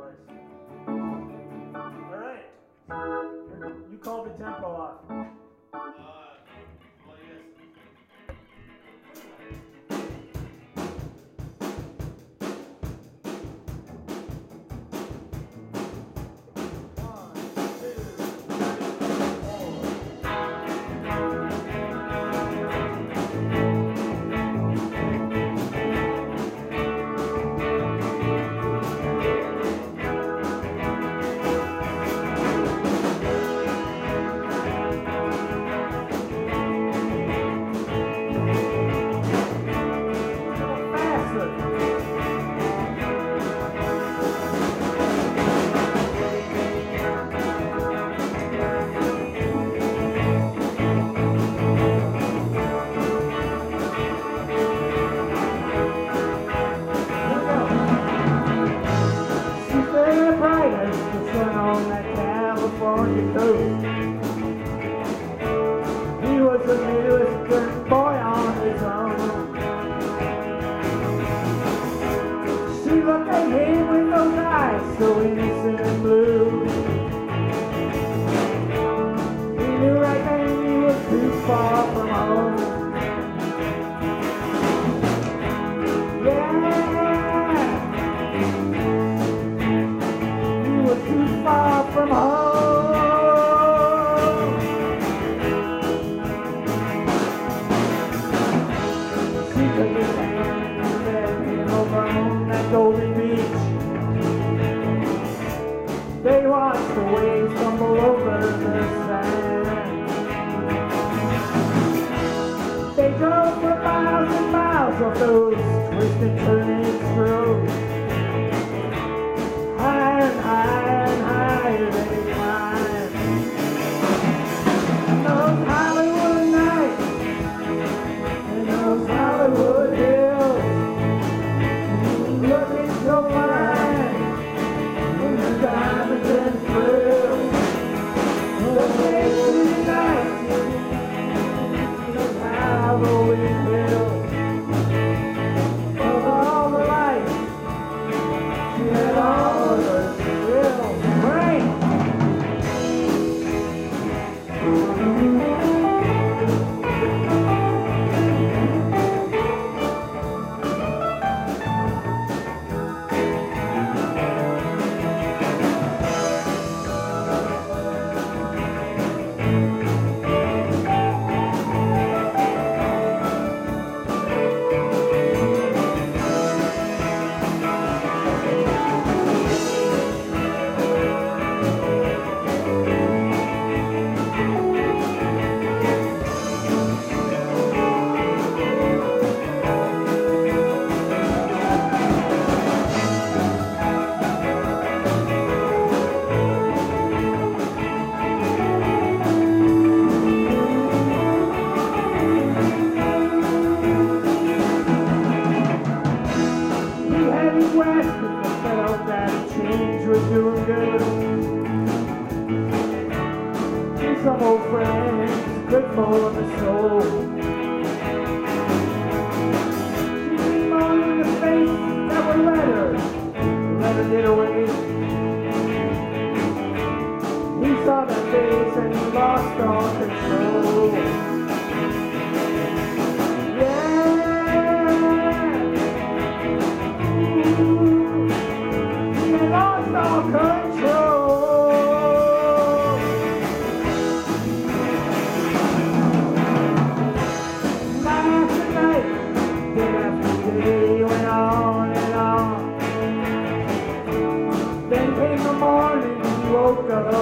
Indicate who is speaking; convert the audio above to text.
Speaker 1: place. All right. You called the tempo off. on that California coast. He was the newest good boy on his own. She looked at him. slowly broke